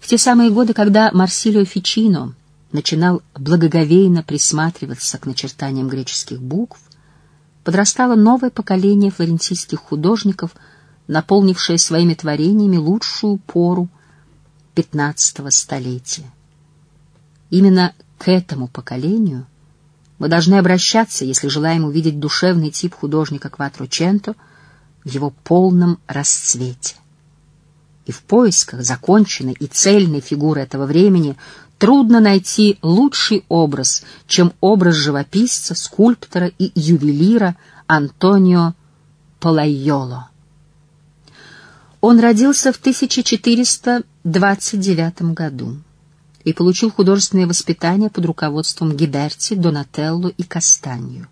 В те самые годы, когда Марсилио Фичино начинал благоговейно присматриваться к начертаниям греческих букв, подрастало новое поколение флорентийских художников, наполнившее своими творениями лучшую пору XV столетия. Именно к этому поколению мы должны обращаться, если желаем увидеть душевный тип художника Кватроченто в его полном расцвете. И в поисках законченной и цельной фигуры этого времени трудно найти лучший образ, чем образ живописца, скульптора и ювелира Антонио Палайоло. Он родился в 1429 году и получил художественное воспитание под руководством Гиберти, Донателло и Кастанью.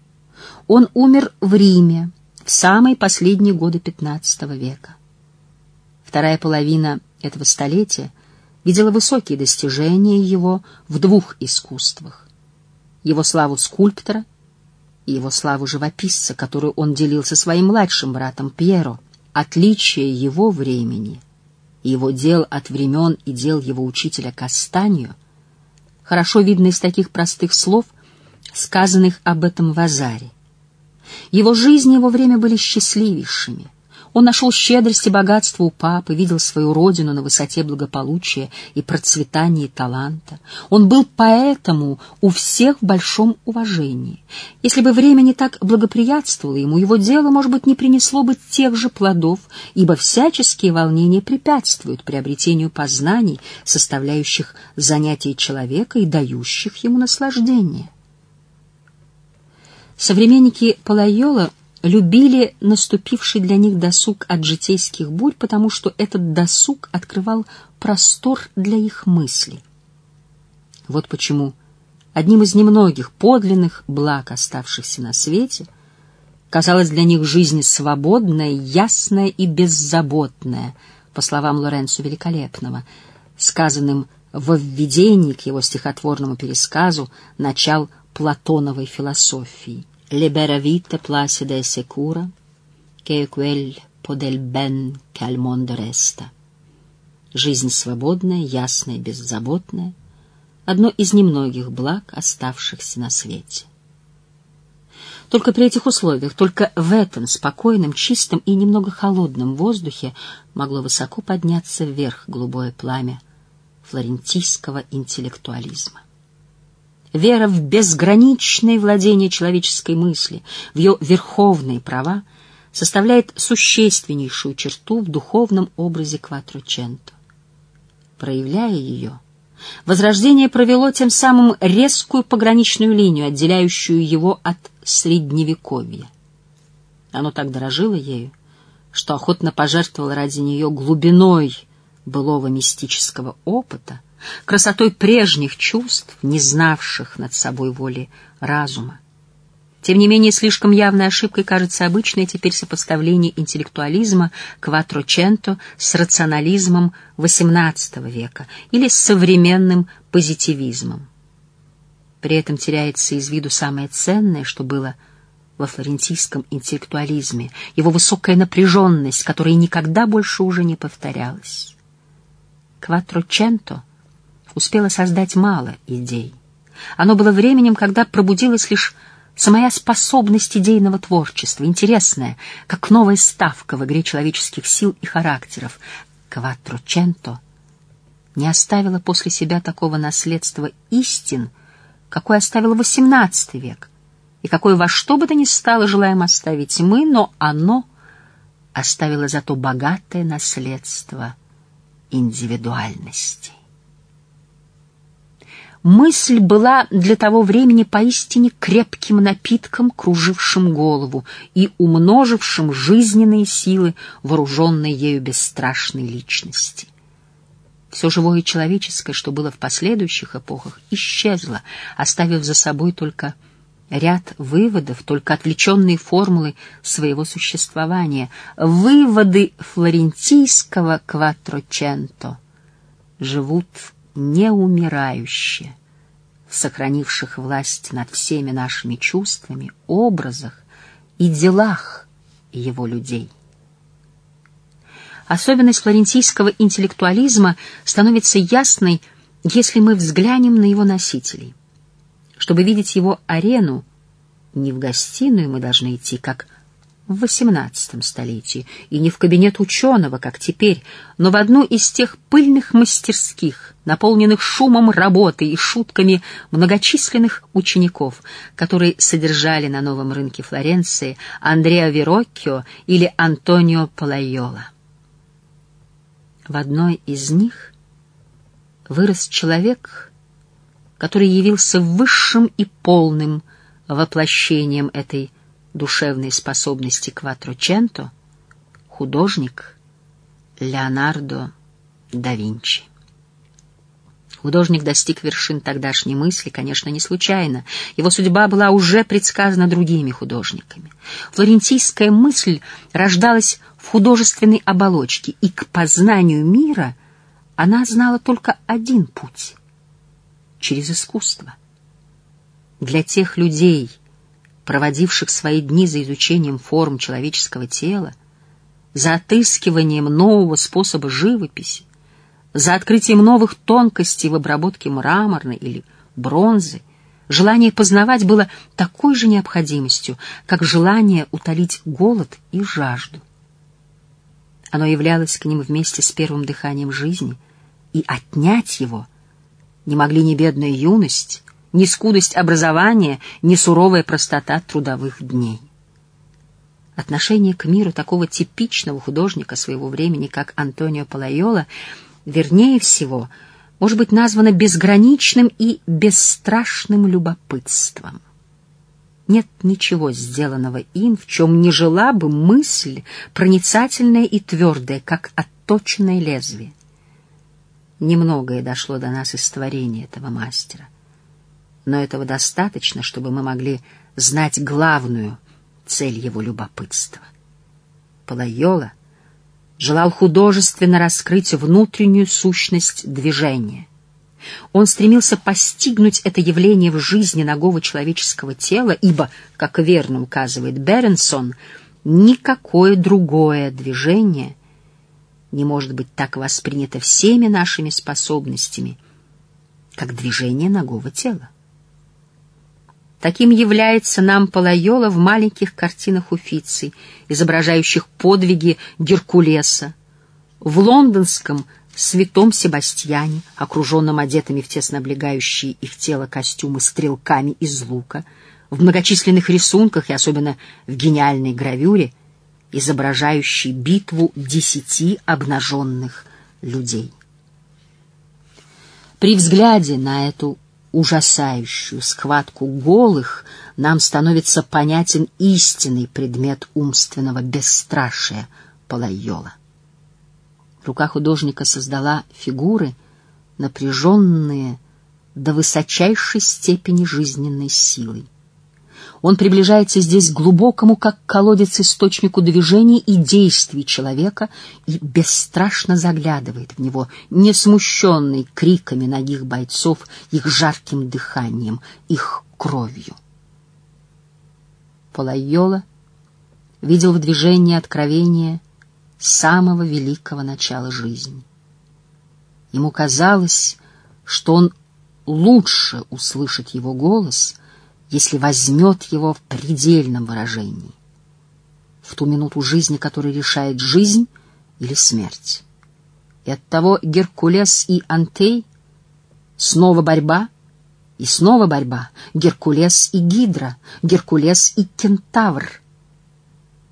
Он умер в Риме в самые последние годы XV века. Вторая половина этого столетия видела высокие достижения его в двух искусствах. Его славу скульптора и его славу живописца, которую он делил со своим младшим братом Пьеро. Отличие его времени — его дел от времен и дел его учителя Кастанью, хорошо видно из таких простых слов, сказанных об этом в Азаре. Его жизнь и его время были счастливейшими. Он нашел щедрость и богатство у папы, видел свою родину на высоте благополучия и процветания таланта. Он был поэтому у всех в большом уважении. Если бы время не так благоприятствовало ему, его дело, может быть, не принесло бы тех же плодов, ибо всяческие волнения препятствуют приобретению познаний, составляющих занятия человека и дающих ему наслаждение. Современники Палайола любили наступивший для них досуг от житейских бурь, потому что этот досуг открывал простор для их мыслей. Вот почему одним из немногих подлинных благ, оставшихся на свете, казалась для них жизнь свободная, ясная и беззаботная, по словам Лоренцо Великолепного, сказанным во введении к его стихотворному пересказу начал Платоновой философии. Libera vita placida e sicura, che è quel po' del ben che al mondo resta. Жизнь свободная, ясная, беззаботная — одно из немногих благ, оставшихся на свете. Только при этих условиях, только в этом спокойном, чистом и немного холодном воздухе могло высоко подняться вверх голубое пламя флорентийского интеллектуализма вера в безграничное владение человеческой мысли, в ее верховные права, составляет существеннейшую черту в духовном образе Кватроченто. Проявляя ее, Возрождение провело тем самым резкую пограничную линию, отделяющую его от Средневековья. Оно так дорожило ею, что охотно пожертвовало ради нее глубиной былого мистического опыта, красотой прежних чувств, не знавших над собой воли разума. Тем не менее, слишком явной ошибкой кажется обычное теперь сопоставление интеллектуализма Кватроченто с рационализмом XVIII века или с современным позитивизмом. При этом теряется из виду самое ценное, что было во флорентийском интеллектуализме, его высокая напряженность, которая никогда больше уже не повторялась. Кватроченто — успела создать мало идей. Оно было временем, когда пробудилась лишь самая способность идейного творчества, интересная, как новая ставка в игре человеческих сил и характеров. Кватроченто не оставила после себя такого наследства истин, какое оставил XVIII век, и какое во что бы то ни стало желаем оставить мы, но оно оставило зато богатое наследство индивидуальности. Мысль была для того времени поистине крепким напитком, кружившим голову и умножившим жизненные силы, вооруженной ею бесстрашной личности. Все живое человеческое, что было в последующих эпохах, исчезло, оставив за собой только ряд выводов, только отвлеченные формулы своего существования, выводы флорентийского кватроченто живут неумирающее, сохранивших власть над всеми нашими чувствами, образах и делах его людей. Особенность флорентийского интеллектуализма становится ясной, если мы взглянем на его носителей. Чтобы видеть его арену, не в гостиную мы должны идти, как в XVIII столетии, и не в кабинет ученого, как теперь, но в одну из тех пыльных мастерских, наполненных шумом работы и шутками многочисленных учеников, которые содержали на новом рынке Флоренции Андреа Вероккио или Антонио Палайола. В одной из них вырос человек, который явился высшим и полным воплощением этой душевной способности Кватроченто художник Леонардо да Винчи. Художник достиг вершин тогдашней мысли, конечно, не случайно. Его судьба была уже предсказана другими художниками. Флорентийская мысль рождалась в художественной оболочке, и к познанию мира она знала только один путь — через искусство. Для тех людей — проводивших свои дни за изучением форм человеческого тела, за отыскиванием нового способа живописи, за открытием новых тонкостей в обработке мраморной или бронзы, желание познавать было такой же необходимостью, как желание утолить голод и жажду. Оно являлось к ним вместе с первым дыханием жизни, и отнять его не могли ни бедная юность, ни скудость образования, ни суровая простота трудовых дней. Отношение к миру такого типичного художника своего времени, как Антонио Палайола, вернее всего, может быть названо безграничным и бесстрашным любопытством. Нет ничего сделанного им, в чем не жила бы мысль, проницательная и твердая, как отточенное лезвие. Немногое дошло до нас из творения этого мастера но этого достаточно, чтобы мы могли знать главную цель его любопытства. Палайола желал художественно раскрыть внутреннюю сущность движения. Он стремился постигнуть это явление в жизни ногого человеческого тела, ибо, как верно указывает Беренсон, никакое другое движение не может быть так воспринято всеми нашими способностями, как движение ногого тела. Таким является нам Палайола в маленьких картинах Уфицы, изображающих подвиги Геркулеса, в лондонском святом Себастьяне, окруженном одетыми в тесно облегающие их тело костюмы стрелками из лука, в многочисленных рисунках и особенно в гениальной гравюре, изображающей битву десяти обнаженных людей. При взгляде на эту ужасающую схватку голых, нам становится понятен истинный предмет умственного бесстрашия Палайола. Рука художника создала фигуры, напряженные до высочайшей степени жизненной силой. Он приближается здесь к глубокому, как колодец, источнику движений и действий человека и бесстрашно заглядывает в него, не смущенный криками ногих бойцов, их жарким дыханием, их кровью. Полайола видел в движении откровения самого великого начала жизни. Ему казалось, что он лучше услышит его голос — если возьмет его в предельном выражении, в ту минуту жизни, которая решает жизнь или смерть. И оттого Геркулес и Антей снова борьба и снова борьба, Геркулес и Гидра, Геркулес и Кентавр.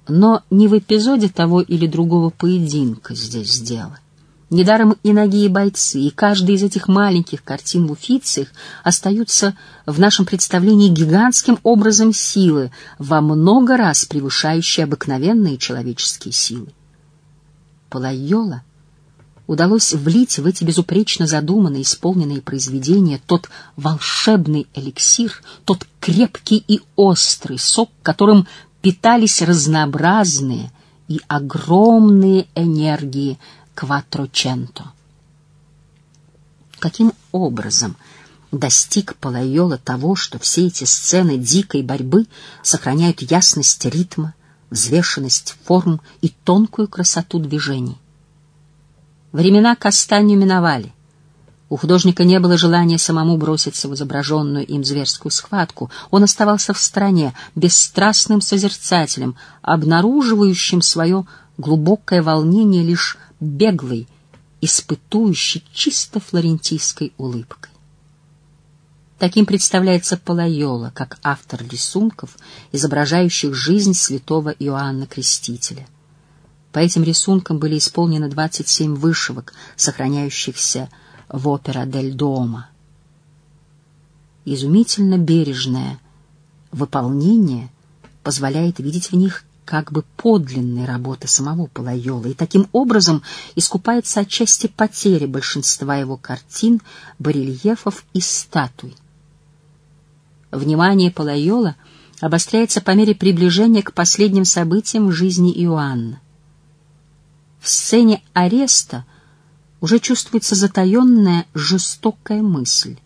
Но не в эпизоде того или другого поединка здесь дело. Недаром и ноги, и бойцы, и каждая из этих маленьких картин в Уфициях остаются в нашем представлении гигантским образом силы, во много раз превышающей обыкновенные человеческие силы. Палайола удалось влить в эти безупречно задуманные, исполненные произведения тот волшебный эликсир, тот крепкий и острый сок, которым питались разнообразные и огромные энергии Кватроченто. Каким образом достиг Палайола того, что все эти сцены дикой борьбы сохраняют ясность ритма, взвешенность форм и тонкую красоту движений? Времена Кастанью миновали. У художника не было желания самому броситься в изображенную им зверскую схватку. Он оставался в стороне, бесстрастным созерцателем, обнаруживающим свое глубокое волнение лишь беглой, испытующей чисто флорентийской улыбкой. Таким представляется Палайола, как автор рисунков, изображающих жизнь святого Иоанна Крестителя. По этим рисункам были исполнены 27 вышивок, сохраняющихся в опера дель Дома. Изумительно бережное выполнение позволяет видеть в них как бы подлинной работы самого Палайола, и таким образом искупается отчасти потери большинства его картин, барельефов и статуй. Внимание Палайола обостряется по мере приближения к последним событиям в жизни Иоанна. В сцене ареста уже чувствуется затаенная жестокая мысль.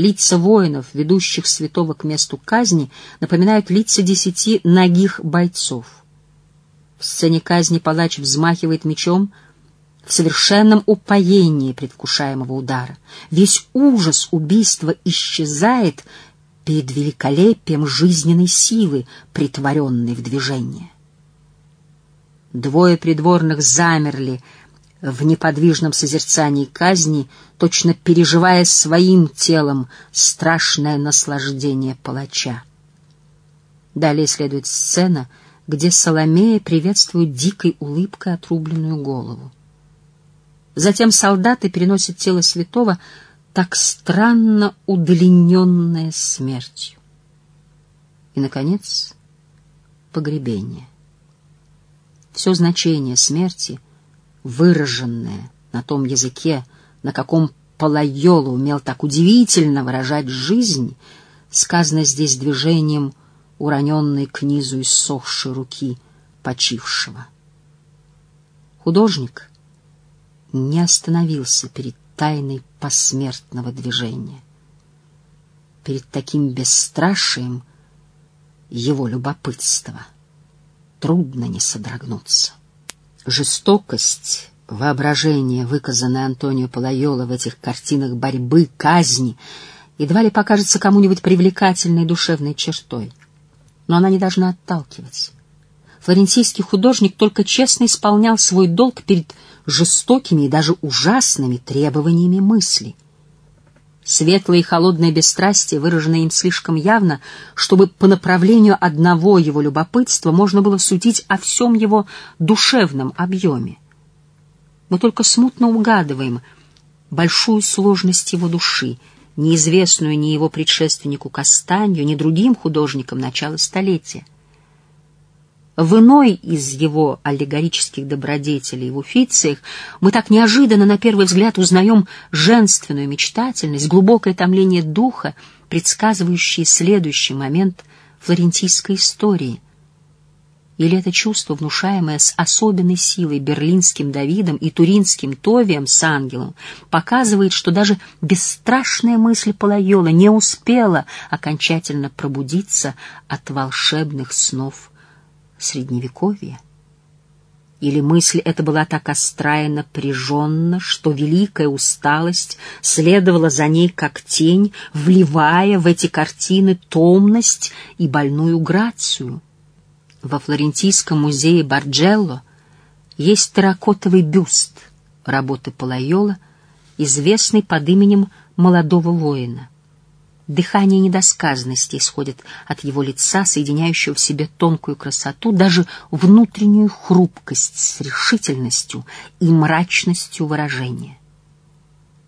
Лица воинов, ведущих святого к месту казни, напоминают лица десяти ногих бойцов. В сцене казни палач взмахивает мечом в совершенном упоении предвкушаемого удара. Весь ужас убийства исчезает перед великолепием жизненной силы, притворенной в движение. Двое придворных замерли в неподвижном созерцании казни, точно переживая своим телом страшное наслаждение палача. Далее следует сцена, где Соломея приветствует дикой улыбкой отрубленную голову. Затем солдаты переносят тело святого, так странно удлиненное смертью. И, наконец, погребение все значение смерти, выраженное на том языке, на каком Палайола умел так удивительно выражать жизнь, сказано здесь движением уроненной к низу иссохшей руки почившего. Художник не остановился перед тайной посмертного движения, перед таким бесстрашием его любопытства трудно не содрогнуться. Жестокость, воображение, выказанное Антонио Палайоло в этих картинах борьбы, казни, едва ли покажется кому-нибудь привлекательной душевной чертой. Но она не должна отталкивать. Флорентийский художник только честно исполнял свой долг перед жестокими и даже ужасными требованиями мысли — Светлое и холодное бесстрастие, выраженное им слишком явно, чтобы по направлению одного его любопытства можно было судить о всем его душевном объеме. Мы только смутно угадываем большую сложность его души, неизвестную ни его предшественнику Кастанью, ни другим художникам начала столетия. В иной из его аллегорических добродетелей в уфициях мы так неожиданно на первый взгляд узнаем женственную мечтательность, глубокое томление духа, предсказывающие следующий момент флорентийской истории. Или это чувство, внушаемое с особенной силой берлинским Давидом и туринским Товием с ангелом, показывает, что даже бесстрашная мысль Палайола не успела окончательно пробудиться от волшебных снов Средневековья? Или мысль эта была так остра и что великая усталость следовала за ней как тень, вливая в эти картины томность и больную грацию? Во Флорентийском музее Барджелло есть терракотовый бюст работы Палайола, известный под именем молодого воина. Дыхание недосказанности исходит от его лица, соединяющего в себе тонкую красоту, даже внутреннюю хрупкость с решительностью и мрачностью выражения.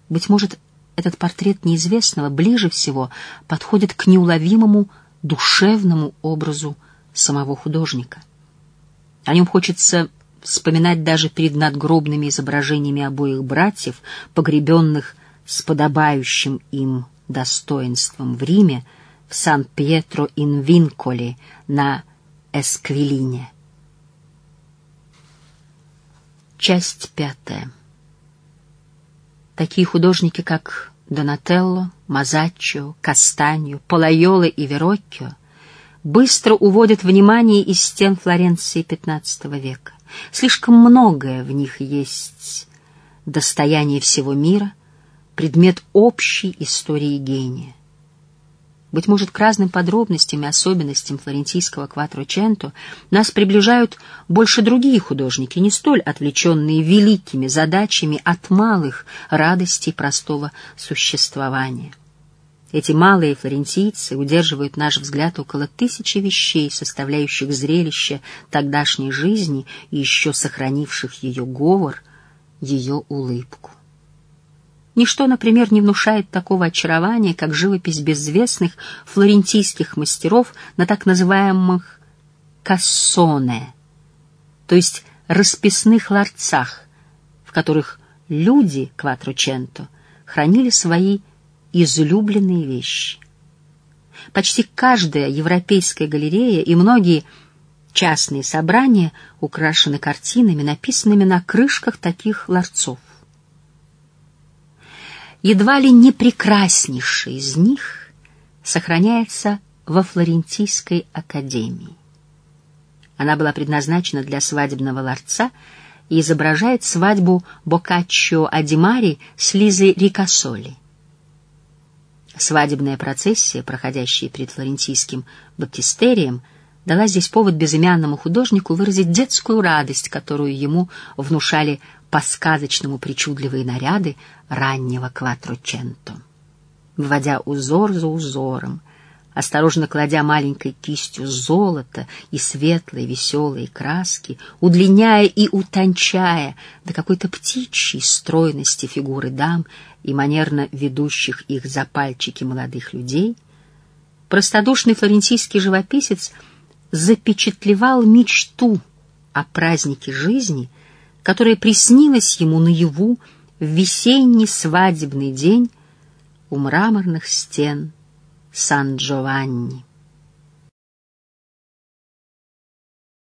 Быть может, этот портрет неизвестного ближе всего подходит к неуловимому душевному образу самого художника. О нем хочется вспоминать даже перед надгробными изображениями обоих братьев, погребенных с подобающим им достоинством в Риме в Сан-Пьетро-ин-Винколи на Эсквилине. Часть пятая. Такие художники, как Донателло, Мазаччо, Кастаньо, Полайоло и Вероккио быстро уводят внимание из стен Флоренции XV века. Слишком многое в них есть достояние всего мира, предмет общей истории гения. Быть может, к разным подробностям и особенностям флорентийского кватроченто нас приближают больше другие художники, не столь отвлеченные великими задачами от малых радостей простого существования. Эти малые флорентийцы удерживают наш взгляд около тысячи вещей, составляющих зрелище тогдашней жизни и еще сохранивших ее говор, ее улыбку. Ничто, например, не внушает такого очарования, как живопись безвестных флорентийских мастеров на так называемых кассоне, то есть расписных ларцах, в которых люди Кватроченто хранили свои излюбленные вещи. Почти каждая европейская галерея и многие частные собрания украшены картинами, написанными на крышках таких ларцов едва ли не прекраснейший из них сохраняется во Флорентийской академии. Она была предназначена для свадебного ларца и изображает свадьбу Боккаччо Адимари с Лизой Рикассоли. Свадебная процессия, проходящая перед флорентийским баптистерием, дала здесь повод безымянному художнику выразить детскую радость, которую ему внушали по-сказочному причудливые наряды раннего кватроченто. Вводя узор за узором, осторожно кладя маленькой кистью золото и светлые веселые краски, удлиняя и утончая до какой-то птичьей стройности фигуры дам и манерно ведущих их за пальчики молодых людей, простодушный флорентийский живописец запечатлевал мечту о празднике жизни — которая приснилась ему наяву в весенний свадебный день у мраморных стен Сан-Джованни.